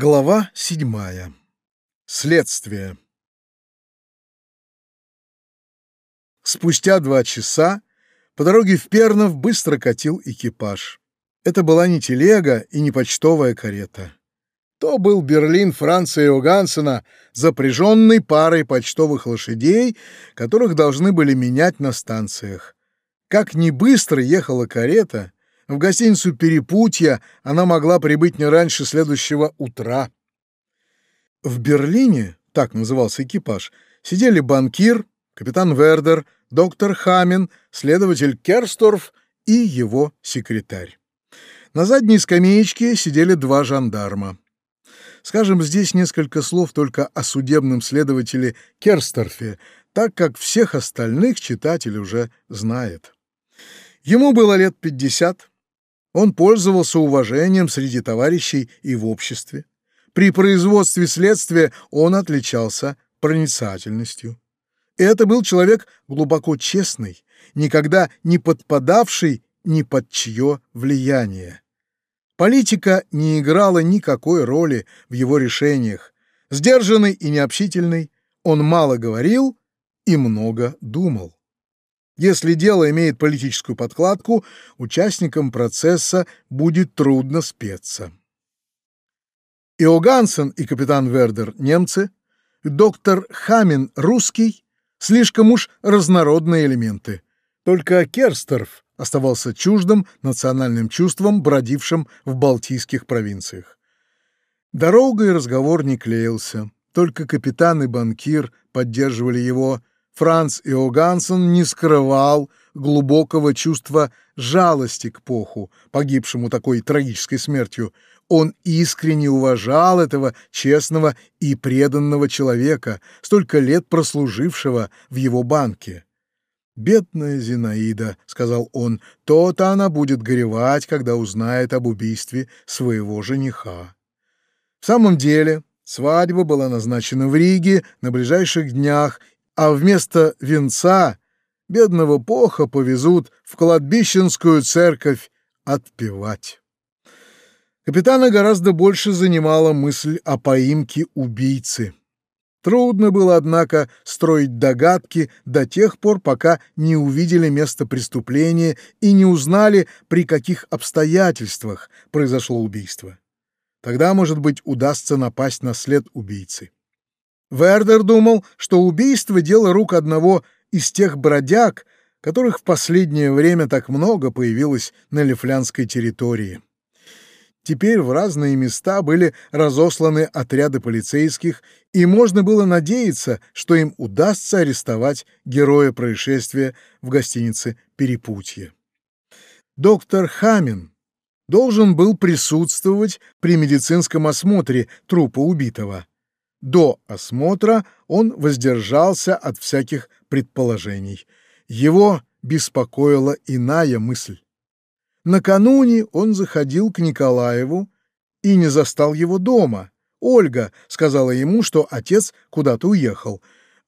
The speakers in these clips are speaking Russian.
Глава седьмая. Следствие. Спустя два часа по дороге в Пернов быстро катил экипаж. Это была не телега и не почтовая карета. То был Берлин Франца Иогансена, запряженный парой почтовых лошадей, которых должны были менять на станциях. Как не быстро ехала карета — в гостиницу «Перепутья» она могла прибыть не раньше следующего утра. В Берлине, так назывался экипаж, сидели банкир, капитан Вердер, доктор Хамин, следователь Керсторф и его секретарь. На задней скамеечке сидели два жандарма. Скажем здесь несколько слов только о судебном следователе Керсторфе, так как всех остальных читатель уже знает. Ему было лет пятьдесят, он пользовался уважением среди товарищей и в обществе. При производстве следствия он отличался проницательностью. Это был человек глубоко честный, никогда не подпадавший ни под чье влияние. Политика не играла никакой роли в его решениях. Сдержанный и необщительный, он мало говорил и много думал. Если дело имеет политическую подкладку, участникам процесса будет трудно спеться. Иогансен и капитан Вердер — немцы, доктор Хамин — русский, слишком уж разнородные элементы. Только Керстерф оставался чуждым национальным чувством, бродившим в Балтийских провинциях. Дорога и разговор не клеился, только капитан и банкир поддерживали его — Франц Иогансон не скрывал глубокого чувства жалости к Поху, погибшему такой трагической смертью. Он искренне уважал этого честного и преданного человека, столько лет прослужившего в его банке. «Бедная Зинаида», — сказал он, — «то-то она будет горевать, когда узнает об убийстве своего жениха». В самом деле, свадьба была назначена в Риге на ближайших днях, а вместо венца бедного поха повезут в кладбищенскую церковь отпевать. Капитана гораздо больше занимала мысль о поимке убийцы. Трудно было, однако, строить догадки до тех пор, пока не увидели место преступления и не узнали, при каких обстоятельствах произошло убийство. Тогда, может быть, удастся напасть на след убийцы. Вердер думал, что убийство — дело рук одного из тех бродяг, которых в последнее время так много появилось на Лифлянской территории. Теперь в разные места были разосланы отряды полицейских, и можно было надеяться, что им удастся арестовать героя происшествия в гостинице «Перепутье». Доктор Хамин должен был присутствовать при медицинском осмотре трупа убитого. До осмотра он воздержался от всяких предположений. Его беспокоила иная мысль. Накануне он заходил к Николаеву и не застал его дома. Ольга сказала ему, что отец куда-то уехал.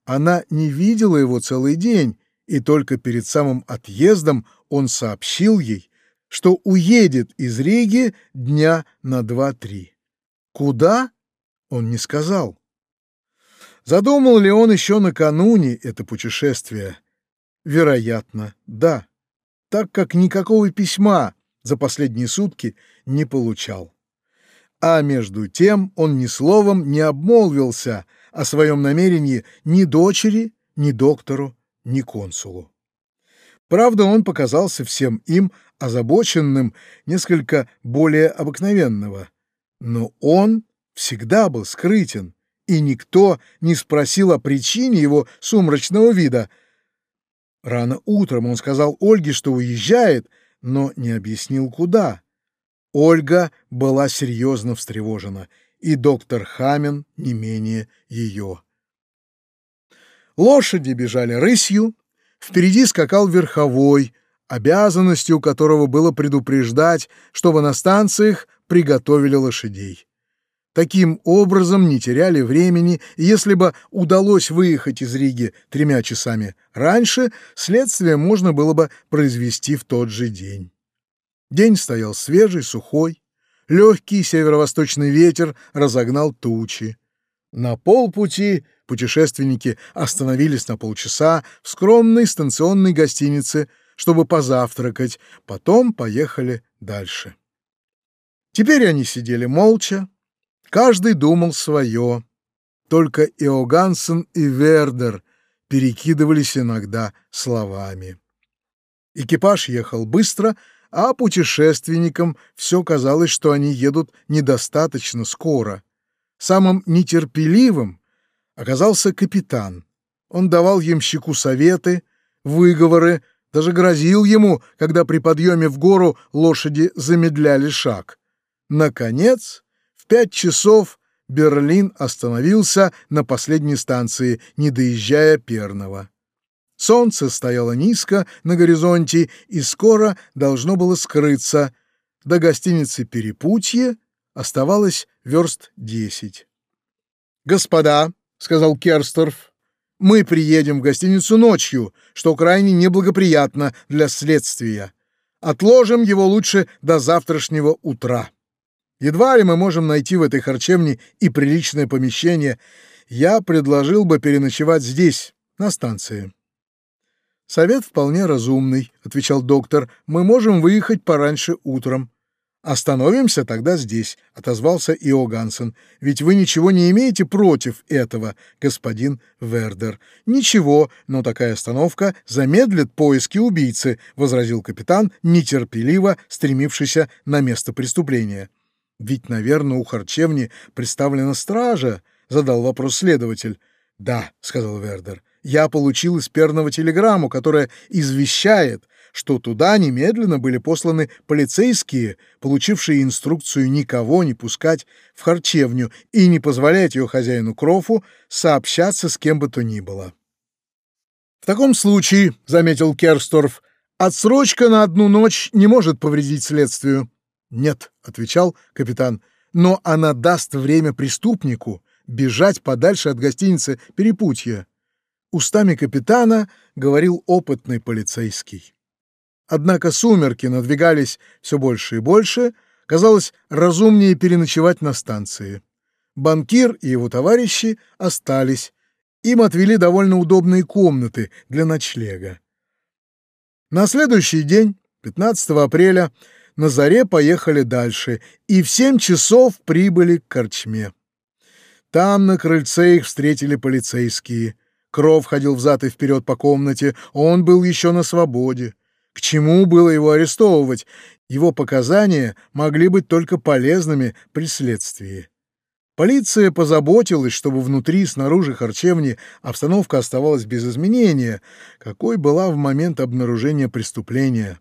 Она не видела его целый день, и только перед самым отъездом он сообщил ей, что уедет из Риги дня на два-три. Куда? Он не сказал. Задумал ли он еще накануне это путешествие? Вероятно, да, так как никакого письма за последние сутки не получал. А между тем он ни словом не обмолвился о своем намерении ни дочери, ни доктору, ни консулу. Правда, он показался всем им озабоченным несколько более обыкновенного, но он всегда был скрытен, и никто не спросил о причине его сумрачного вида. Рано утром он сказал Ольге, что уезжает, но не объяснил, куда. Ольга была серьезно встревожена, и доктор Хамен не менее ее. Лошади бежали рысью, впереди скакал верховой, обязанностью которого было предупреждать, чтобы на станциях приготовили лошадей. Таким образом, не теряли времени, и если бы удалось выехать из Риги тремя часами раньше, следствие можно было бы произвести в тот же день. День стоял свежий, сухой, Легкий северо-восточный ветер разогнал тучи. На полпути путешественники остановились на полчаса в скромной станционной гостинице, чтобы позавтракать, потом поехали дальше. Теперь они сидели молча, каждый думал свое. Только Иогансен и Вердер перекидывались иногда словами. Экипаж ехал быстро, а путешественникам все казалось, что они едут недостаточно скоро. Самым нетерпеливым оказался капитан. Он давал ямщику советы, выговоры, даже грозил ему, когда при подъеме в гору лошади замедляли шаг. Наконец, пять часов Берлин остановился на последней станции, не доезжая Перного. Солнце стояло низко на горизонте и скоро должно было скрыться. До гостиницы «Перепутье» оставалось верст десять. «Господа», — сказал Керсторф, — «мы приедем в гостиницу ночью, что крайне неблагоприятно для следствия. Отложим его лучше до завтрашнего утра». Едва ли мы можем найти в этой харчевне и приличное помещение. Я предложил бы переночевать здесь, на станции. Совет вполне разумный, отвечал доктор. Мы можем выехать пораньше утром. Остановимся тогда здесь, отозвался Иогансен. Ведь вы ничего не имеете против этого, господин Вердер. Ничего, но такая остановка замедлит поиски убийцы, возразил капитан, нетерпеливо стремившийся на место преступления. «Ведь, наверное, у харчевни представлена стража?» — задал вопрос следователь. «Да», — сказал Вердер, — «я получил из Перного телеграмму, которая извещает, что туда немедленно были посланы полицейские, получившие инструкцию никого не пускать в харчевню и не позволять ее хозяину Крофу сообщаться с кем бы то ни было». «В таком случае», — заметил Керсторф, — «отсрочка на одну ночь не может повредить следствию». «Нет», — отвечал капитан, — «но она даст время преступнику бежать подальше от гостиницы «Перепутье». Устами капитана говорил опытный полицейский. Однако сумерки надвигались все больше и больше, казалось разумнее переночевать на станции. Банкир и его товарищи остались, им отвели довольно удобные комнаты для ночлега. На следующий день, 15 апреля, на заре поехали дальше и в семь часов прибыли к корчме. Там на крыльце их встретили полицейские. Кров ходил взад и вперед по комнате, он был еще на свободе. К чему было его арестовывать? Его показания могли быть только полезными при следствии. Полиция позаботилась, чтобы внутри и снаружи харчевни обстановка оставалась без изменения, какой была в момент обнаружения преступления.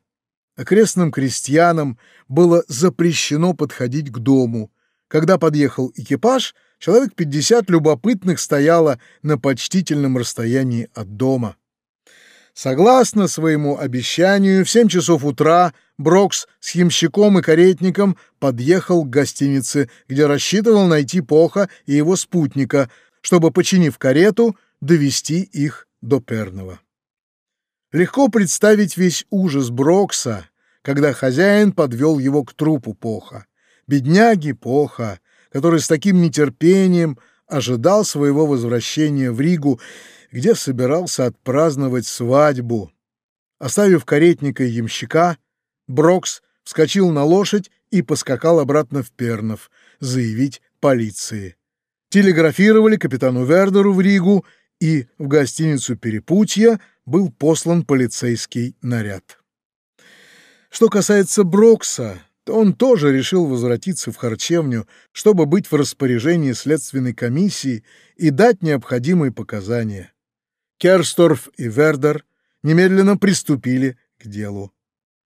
Окрестным крестьянам было запрещено подходить к дому. Когда подъехал экипаж, человек 50 любопытных стояло на почтительном расстоянии от дома. Согласно своему обещанию, в 7 часов утра Брокс с ямщиком и каретником подъехал к гостинице, где рассчитывал найти Поха и его спутника, чтобы, починив карету, довести их до Перного. Легко представить весь ужас Брокса, когда хозяин подвел его к трупу Поха. Бедняги Поха, который с таким нетерпением ожидал своего возвращения в Ригу, где собирался отпраздновать свадьбу. Оставив каретника и ямщика, Брокс вскочил на лошадь и поскакал обратно в Пернов, заявить полиции. Телеграфировали капитану Вердеру в Ригу, и в гостиницу «Перепутья» был послан полицейский наряд. Что касается Брокса, то он тоже решил возвратиться в харчевню, чтобы быть в распоряжении следственной комиссии и дать необходимые показания. Керсторф и Вердер немедленно приступили к делу.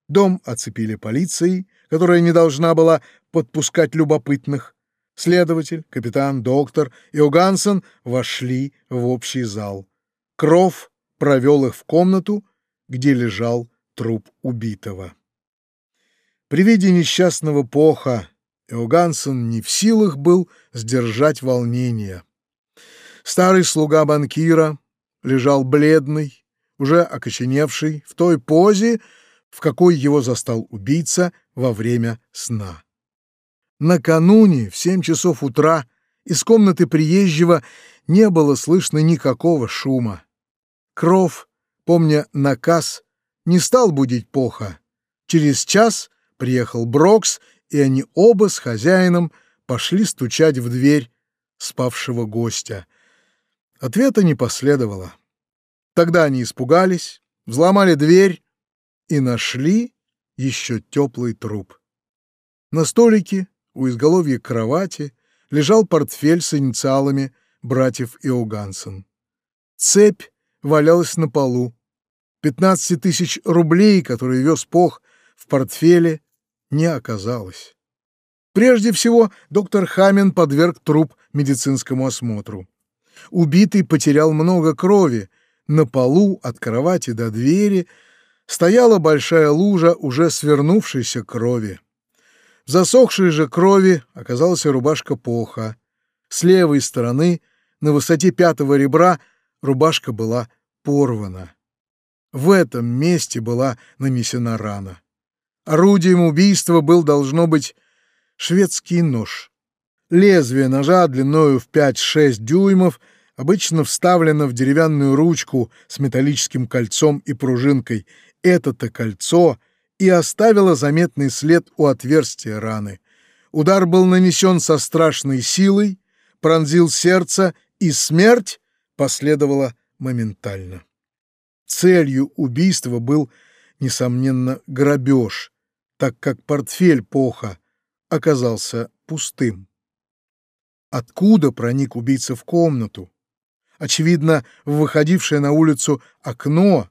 Дом оцепили полицией, которая не должна была подпускать любопытных. Следователь, капитан, доктор и Огансен вошли в общий зал. Кров провел их в комнату, где лежал труп убитого. При виде несчастного поха Эогансен не в силах был сдержать волнение. Старый слуга банкира лежал бледный, уже окоченевший, в той позе, в какой его застал убийца во время сна. Накануне, в семь часов утра, из комнаты приезжего не было слышно никакого шума. Кров, помня наказ, не стал будить Поха. Через час приехал Брокс, и они оба с хозяином пошли стучать в дверь спавшего гостя. Ответа не последовало. Тогда они испугались, взломали дверь и нашли еще теплый труп. На столике у изголовья кровати лежал портфель с инициалами братьев Иогансен. Цепь валялась на полу. 15 тысяч рублей, которые вез Пох в портфеле, не оказалось. Прежде всего, доктор Хамен подверг труп медицинскому осмотру. Убитый потерял много крови. На полу от кровати до двери стояла большая лужа уже свернувшейся крови. В засохшей же крови оказалась рубашка Поха. С левой стороны, на высоте пятого ребра, рубашка была порвана. В этом месте была нанесена рана. Орудием убийства был, должно быть, шведский нож. Лезвие ножа длиною в 5-6 дюймов обычно вставлено в деревянную ручку с металлическим кольцом и пружинкой. Это-то кольцо и оставило заметный след у отверстия раны. Удар был нанесен со страшной силой, пронзил сердце, и смерть последовала моментально. Целью убийства был, несомненно, грабеж, так как портфель Поха оказался пустым. Откуда проник убийца в комнату? Очевидно, выходившее на улицу окно,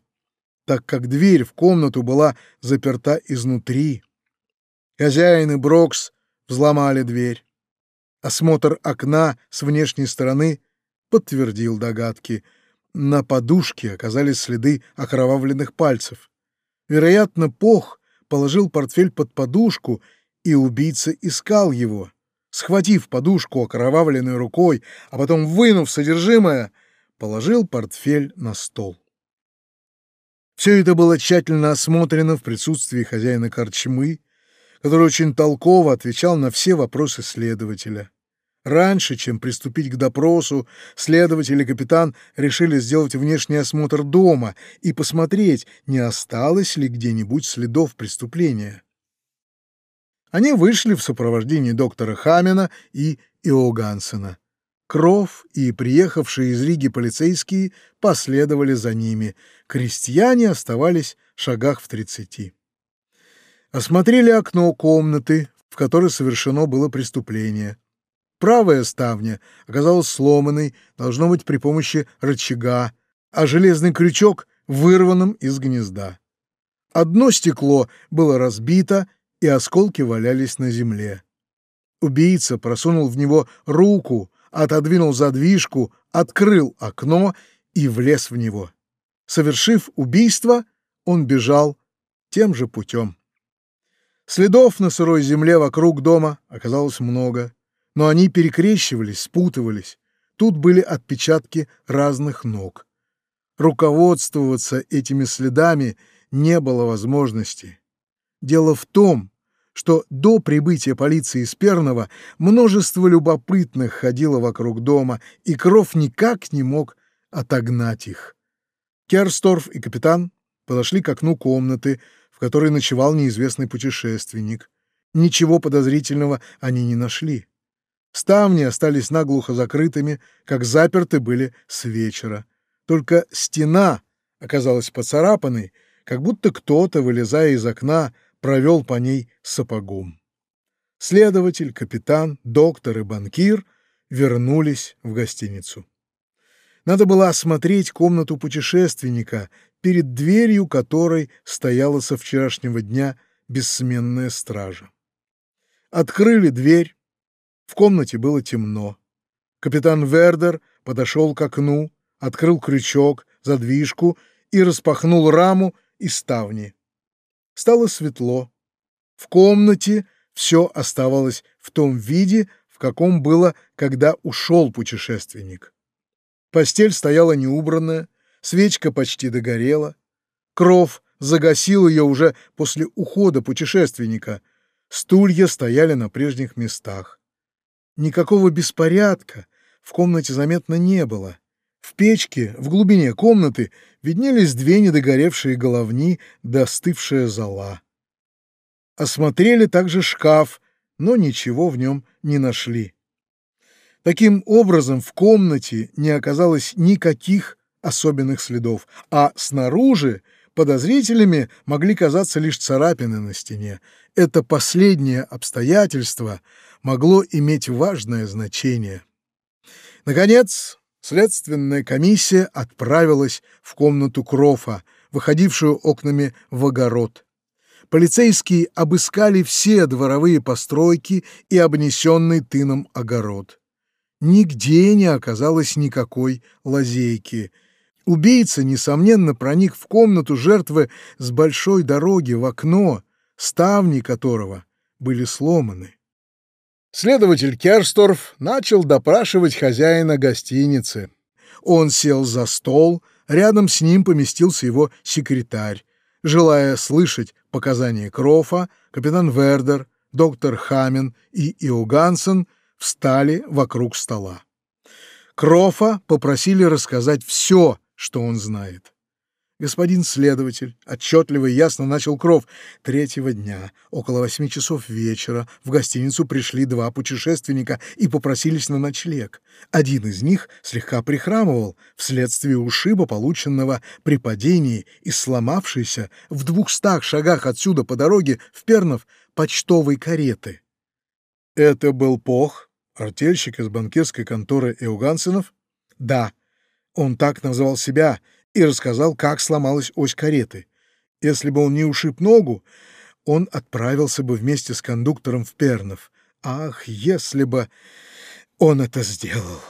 так как дверь в комнату была заперта изнутри. Хозяин и Брокс взломали дверь. Осмотр окна с внешней стороны подтвердил догадки. На подушке оказались следы окровавленных пальцев. Вероятно, Пох положил портфель под подушку, и убийца искал его. Схватив подушку окровавленной рукой, а потом вынув содержимое, положил портфель на стол. Все это было тщательно осмотрено в присутствии хозяина корчмы, который очень толково отвечал на все вопросы следователя. Раньше, чем приступить к допросу, следователь и капитан решили сделать внешний осмотр дома и посмотреть, не осталось ли где-нибудь следов преступления. Они вышли в сопровождении доктора Хамена и Иогансена. Кров и приехавшие из Риги полицейские последовали за ними. Крестьяне оставались в шагах в тридцати. Осмотрели окно комнаты, в которой совершено было преступление. Правая ставня оказалась сломанной, должно быть, при помощи рычага, а железный крючок — вырванным из гнезда. Одно стекло было разбито, и осколки валялись на земле. Убийца просунул в него руку, отодвинул задвижку, открыл окно и влез в него. Совершив убийство, он бежал тем же путем. Следов на сырой земле вокруг дома оказалось много но они перекрещивались, спутывались. Тут были отпечатки разных ног. Руководствоваться этими следами не было возможности. Дело в том, что до прибытия полиции из Перного множество любопытных ходило вокруг дома, и Кров никак не мог отогнать их. Керсторф и капитан подошли к окну комнаты, в которой ночевал неизвестный путешественник. Ничего подозрительного они не нашли. Ставни остались наглухо закрытыми, как заперты были с вечера. Только стена оказалась поцарапанной, как будто кто-то, вылезая из окна, провел по ней сапогом. Следователь, капитан, доктор и банкир вернулись в гостиницу. Надо было осмотреть комнату путешественника, перед дверью которой стояла со вчерашнего дня бессменная стража. Открыли дверь, в комнате было темно. Капитан Вердер подошел к окну, открыл крючок, задвижку и распахнул раму и ставни. Стало светло. В комнате все оставалось в том виде, в каком было, когда ушел путешественник. Постель стояла неубранная, свечка почти догорела. Кров загасил ее уже после ухода путешественника — Стулья стояли на прежних местах. Никакого беспорядка в комнате заметно не было. В печке, в глубине комнаты, виднелись две недогоревшие головни да остывшая зола. Осмотрели также шкаф, но ничего в нем не нашли. Таким образом, в комнате не оказалось никаких особенных следов, а снаружи подозрителями могли казаться лишь царапины на стене. Это последнее обстоятельство могло иметь важное значение. Наконец, следственная комиссия отправилась в комнату Крофа, выходившую окнами в огород. Полицейские обыскали все дворовые постройки и обнесенный тыном огород. Нигде не оказалось никакой лазейки. Убийца, несомненно, проник в комнату жертвы с большой дороги в окно, ставни которого были сломаны. Следователь Керсторф начал допрашивать хозяина гостиницы. Он сел за стол, рядом с ним поместился его секретарь. Желая слышать показания Крофа, капитан Вердер, доктор Хамен и Иогансен встали вокруг стола. Крофа попросили рассказать все, что он знает. Господин следователь отчетливо и ясно начал кров. Третьего дня, около восьми часов вечера, в гостиницу пришли два путешественника и попросились на ночлег. Один из них слегка прихрамывал вследствие ушиба, полученного при падении и сломавшейся в двухстах шагах отсюда по дороге в Пернов почтовой кареты. Это был Пох, артельщик из банкирской конторы Эугансенов? Да, он так называл себя и рассказал, как сломалась ось кареты. Если бы он не ушиб ногу, он отправился бы вместе с кондуктором в Пернов. Ах, если бы он это сделал!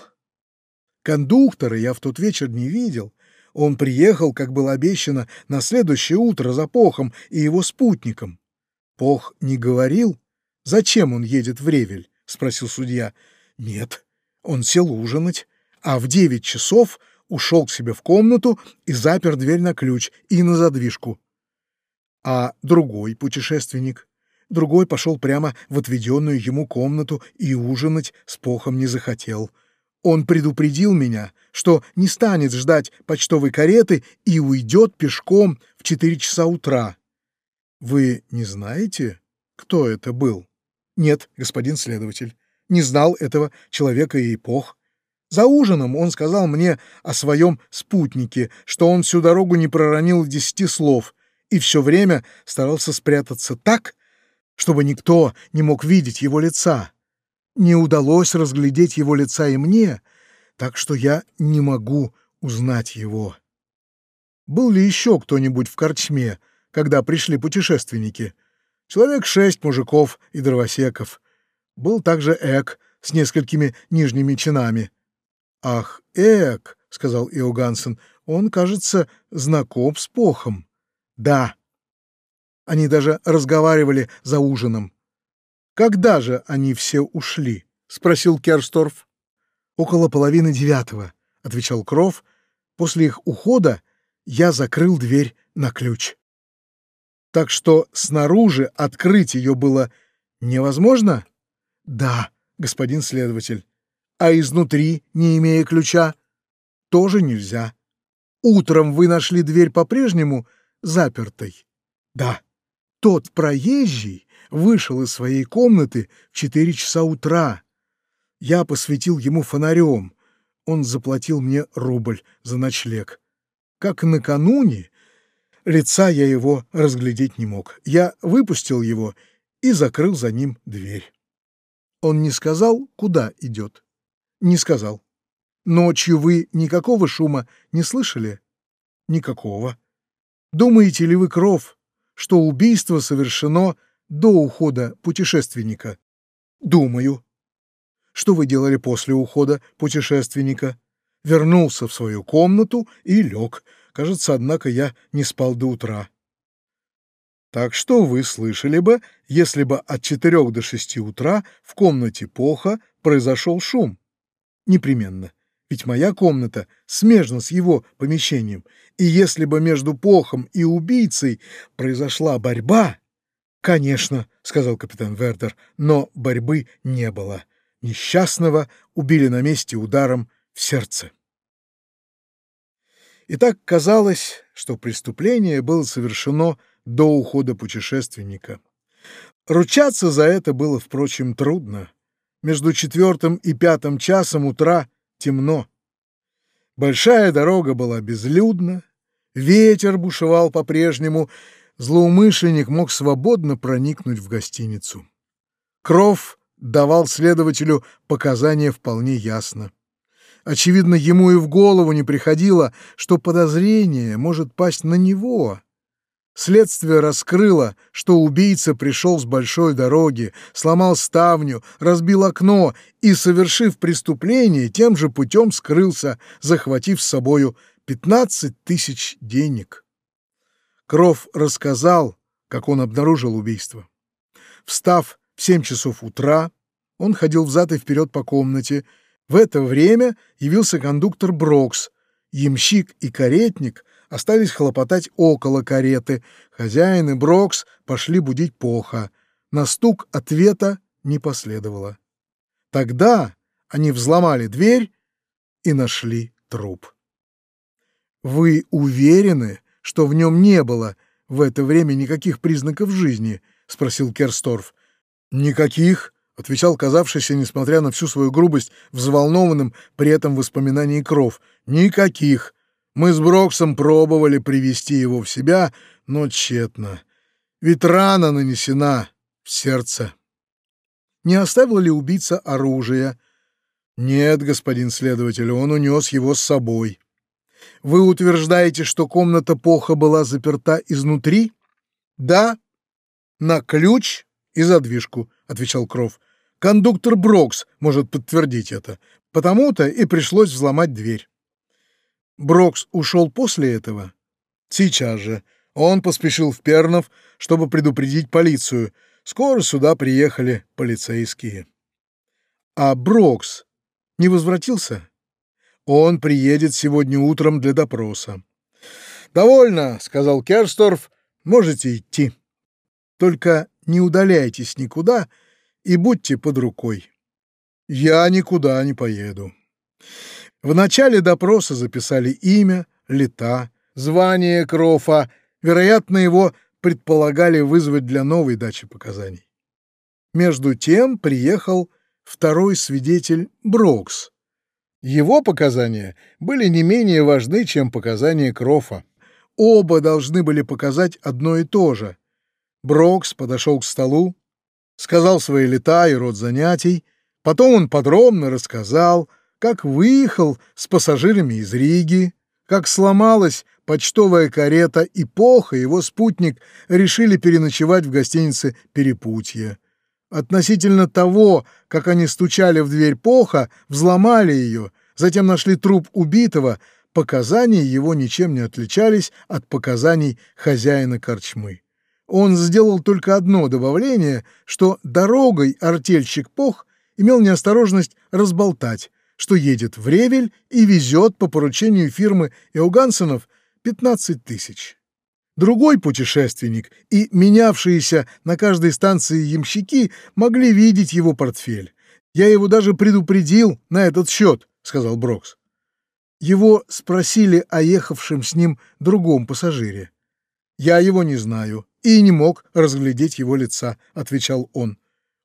Кондуктора я в тот вечер не видел. Он приехал, как было обещано, на следующее утро за Похом и его спутником. Пох не говорил, зачем он едет в Ревель, — спросил судья. Нет, он сел ужинать, а в девять часов — ушел к себе в комнату и запер дверь на ключ и на задвижку. А другой путешественник, другой пошел прямо в отведенную ему комнату и ужинать с похом не захотел. Он предупредил меня, что не станет ждать почтовой кареты и уйдет пешком в четыре часа утра. Вы не знаете, кто это был? Нет, господин следователь, не знал этого человека и эпох. За ужином он сказал мне о своем спутнике, что он всю дорогу не проронил десяти слов и все время старался спрятаться так, чтобы никто не мог видеть его лица. Не удалось разглядеть его лица и мне, так что я не могу узнать его. Был ли еще кто-нибудь в корчме, когда пришли путешественники? Человек шесть мужиков и дровосеков. Был также Эк с несколькими нижними чинами. «Ах, Эк», — сказал Иогансен, — «он, кажется, знаком с Похом». «Да». Они даже разговаривали за ужином. «Когда же они все ушли?» — спросил Керсторф. «Около половины девятого», — отвечал Кров. «После их ухода я закрыл дверь на ключ». «Так что снаружи открыть ее было невозможно?» «Да, господин следователь» а изнутри, не имея ключа, тоже нельзя. Утром вы нашли дверь по-прежнему запертой. Да, тот проезжий вышел из своей комнаты в четыре часа утра. Я посветил ему фонарем. Он заплатил мне рубль за ночлег. Как накануне, лица я его разглядеть не мог. Я выпустил его и закрыл за ним дверь. Он не сказал, куда идет. Не сказал. Ночью вы никакого шума не слышали? Никакого. Думаете ли вы, Кров, что убийство совершено до ухода путешественника? Думаю. Что вы делали после ухода путешественника? Вернулся в свою комнату и лег. Кажется, однако, я не спал до утра. Так что вы слышали бы, если бы от четырех до шести утра в комнате Поха произошел шум? Непременно. Ведь моя комната смежна с его помещением, и если бы между Похом и убийцей произошла борьба, «Конечно», — сказал капитан Вердер, — «но борьбы не было. Несчастного убили на месте ударом в сердце». И так казалось, что преступление было совершено до ухода путешественника. Ручаться за это было, впрочем, трудно. Между четвертым и пятым часом утра темно. Большая дорога была безлюдна, ветер бушевал по-прежнему, злоумышленник мог свободно проникнуть в гостиницу. Кров давал следователю показания вполне ясно. Очевидно, ему и в голову не приходило, что подозрение может пасть на него. Следствие раскрыло, что убийца пришел с большой дороги, сломал ставню, разбил окно и, совершив преступление, тем же путем скрылся, захватив с собою 15 тысяч денег. Кров рассказал, как он обнаружил убийство. Встав в 7 часов утра, он ходил взад и вперед по комнате, в это время явился кондуктор Брокс. Ямщик и каретник остались хлопотать около кареты. Хозяин и Брокс пошли будить Поха. На стук ответа не последовало. Тогда они взломали дверь и нашли труп. «Вы уверены, что в нем не было в это время никаких признаков жизни?» — спросил Керсторф. «Никаких», — отвечал казавшийся, несмотря на всю свою грубость, взволнованным при этом воспоминании Кров. «Никаких. Мы с Броксом пробовали привести его в себя, но тщетно. Ведь рана нанесена в сердце». «Не оставил ли убийца оружие?» «Нет, господин следователь, он унес его с собой». «Вы утверждаете, что комната Поха была заперта изнутри?» «Да, на ключ и задвижку», — отвечал Кров. «Кондуктор Брокс может подтвердить это. Потому-то и пришлось взломать дверь». Брокс ушел после этого? Сейчас же. Он поспешил в Пернов, чтобы предупредить полицию. Скоро сюда приехали полицейские. А Брокс не возвратился? Он приедет сегодня утром для допроса. «Довольно», — сказал Керсторф, — «можете идти». Только не удаляйтесь никуда и будьте под рукой. Я никуда не поеду. В начале допроса записали имя, лета, звание Крофа. Вероятно, его предполагали вызвать для новой дачи показаний. Между тем приехал второй свидетель Брокс. Его показания были не менее важны, чем показания Крофа. Оба должны были показать одно и то же — Брокс подошел к столу, сказал свои лета и род занятий, потом он подробно рассказал, как выехал с пассажирами из Риги, как сломалась почтовая карета, и Пох и его спутник решили переночевать в гостинице «Перепутье». Относительно того, как они стучали в дверь Поха, взломали ее, затем нашли труп убитого, показания его ничем не отличались от показаний хозяина корчмы. Он сделал только одно добавление, что дорогой артельщик Пох имел неосторожность разболтать, что едет в Ревель и везет по поручению фирмы Эугансенов 15 тысяч. Другой путешественник и менявшиеся на каждой станции ямщики могли видеть его портфель. «Я его даже предупредил на этот счет», — сказал Брокс. Его спросили о ехавшем с ним другом пассажире. «Я его не знаю и не мог разглядеть его лица», — отвечал он.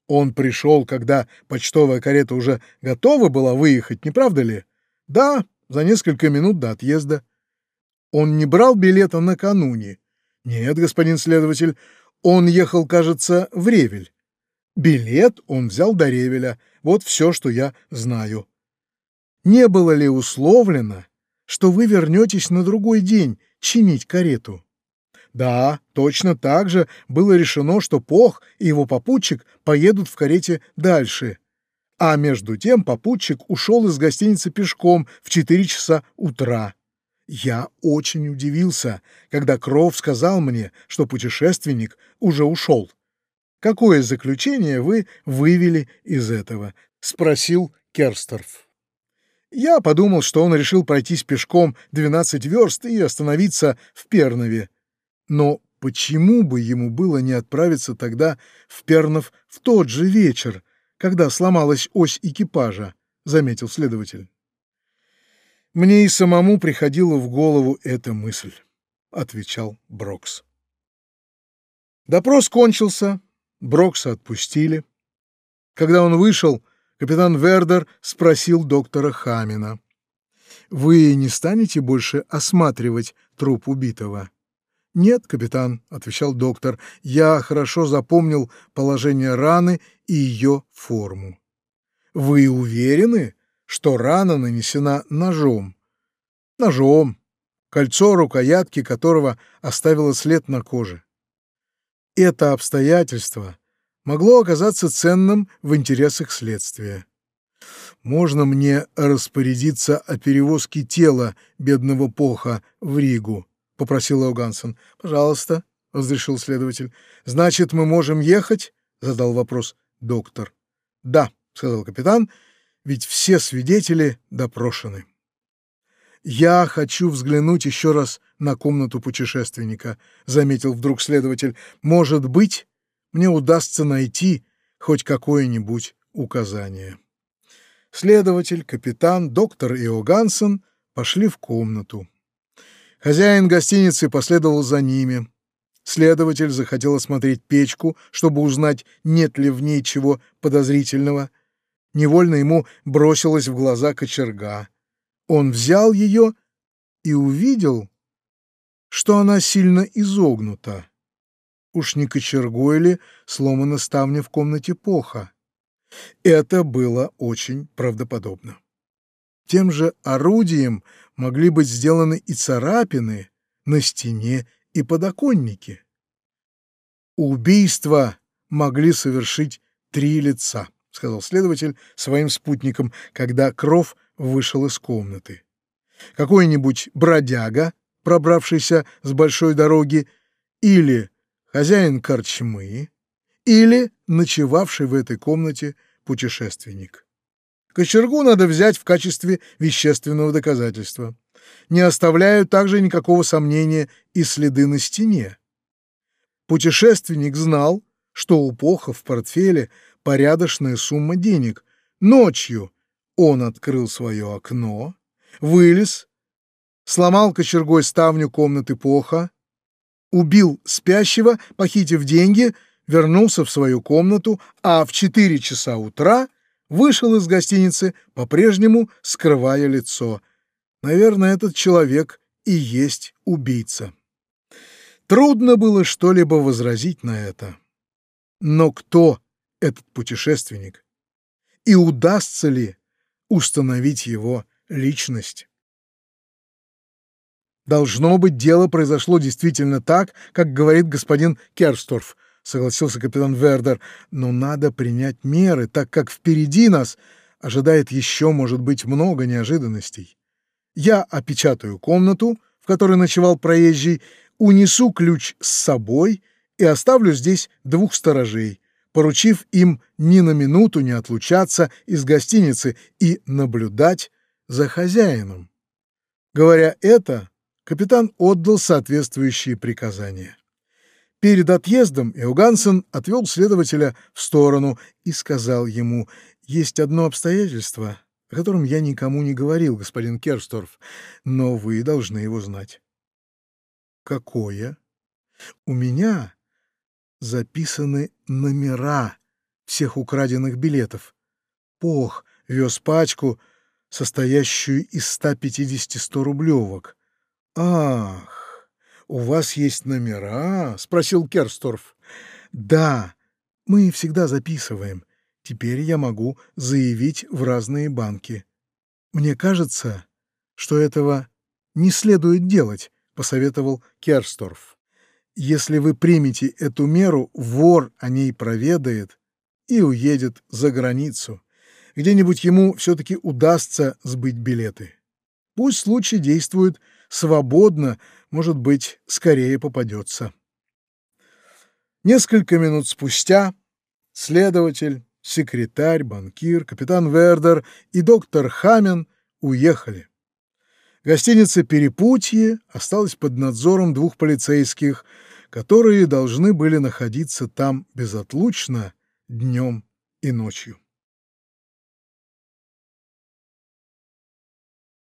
«Он пришел, когда почтовая карета уже готова была выехать, не правда ли?» «Да, за несколько минут до отъезда». «Он не брал билета накануне?» «Нет, господин следователь, он ехал, кажется, в Ревель». «Билет он взял до Ревеля. Вот все, что я знаю». «Не было ли условлено, что вы вернетесь на другой день чинить карету?» Да, точно так же было решено, что Пох и его попутчик поедут в карете дальше. А между тем попутчик ушел из гостиницы пешком в 4 часа утра. Я очень удивился, когда Кров сказал мне, что путешественник уже ушел. «Какое заключение вы вывели из этого?» — спросил Керсторф. Я подумал, что он решил пройтись пешком 12 верст и остановиться в Пернове. Но почему бы ему было не отправиться тогда в Пернов в тот же вечер, когда сломалась ось экипажа, заметил следователь. Мне и самому приходила в голову эта мысль, отвечал Брокс. Допрос кончился, Брокса отпустили. Когда он вышел, капитан Вердер спросил доктора Хамина. «Вы не станете больше осматривать труп убитого?» «Нет, капитан», — отвечал доктор, — «я хорошо запомнил положение раны и ее форму». «Вы уверены, что рана нанесена ножом?» «Ножом, кольцо рукоятки которого оставило след на коже». Это обстоятельство могло оказаться ценным в интересах следствия. «Можно мне распорядиться о перевозке тела бедного Поха в Ригу?» — попросил Огансон. «Пожалуйста», — разрешил следователь. «Значит, мы можем ехать?» — задал вопрос доктор. «Да», — сказал капитан, — «ведь все свидетели допрошены». «Я хочу взглянуть еще раз на комнату путешественника», — заметил вдруг следователь. «Может быть, мне удастся найти хоть какое-нибудь указание. Следователь, капитан, доктор Иогансен пошли в комнату. Хозяин гостиницы последовал за ними. Следователь захотел осмотреть печку, чтобы узнать, нет ли в ней чего подозрительного. Невольно ему бросилась в глаза кочерга. Он взял ее и увидел, что она сильно изогнута. Уж не кочергой ли сломана ставня в комнате Поха? Это было очень правдоподобно. Тем же орудием могли быть сделаны и царапины на стене и подоконнике. Убийство могли совершить три лица, сказал следователь своим спутникам, когда Кров вышел из комнаты. Какой-нибудь бродяга, пробравшийся с большой дороги, или хозяин корчмы или ночевавший в этой комнате путешественник. Кочергу надо взять в качестве вещественного доказательства. Не оставляют также никакого сомнения и следы на стене. Путешественник знал, что у Поха в портфеле порядочная сумма денег. Ночью он открыл свое окно, вылез, сломал кочергой ставню комнаты Поха, убил спящего, похитив деньги, вернулся в свою комнату, а в 4 часа утра вышел из гостиницы, по-прежнему скрывая лицо. Наверное, этот человек и есть убийца. Трудно было что-либо возразить на это. Но кто этот путешественник? И удастся ли установить его личность? Должно быть, дело произошло действительно так, как говорит господин Керсторф, согласился капитан Вердер, но надо принять меры, так как впереди нас ожидает еще, может быть, много неожиданностей. Я опечатаю комнату, в которой ночевал проезжий, унесу ключ с собой и оставлю здесь двух сторожей, поручив им ни на минуту не отлучаться из гостиницы и наблюдать за хозяином. Говоря это, капитан отдал соответствующие приказания. Перед отъездом Иогансен отвел следователя в сторону и сказал ему, «Есть одно обстоятельство, о котором я никому не говорил, господин Керсторф, но вы должны его знать». «Какое?» «У меня записаны номера всех украденных билетов. Пох вез пачку, состоящую из 150-100 рублевок. «Ах, у вас есть номера?» — спросил Керсторф. «Да, мы всегда записываем. Теперь я могу заявить в разные банки. Мне кажется, что этого не следует делать», — посоветовал Керсторф. «Если вы примете эту меру, вор о ней проведает и уедет за границу. Где-нибудь ему все-таки удастся сбыть билеты. Пусть случай действует свободно, может быть, скорее попадется. Несколько минут спустя следователь, секретарь, банкир, капитан Вердер и доктор Хамен уехали. Гостиница «Перепутье» осталась под надзором двух полицейских, которые должны были находиться там безотлучно днем и ночью.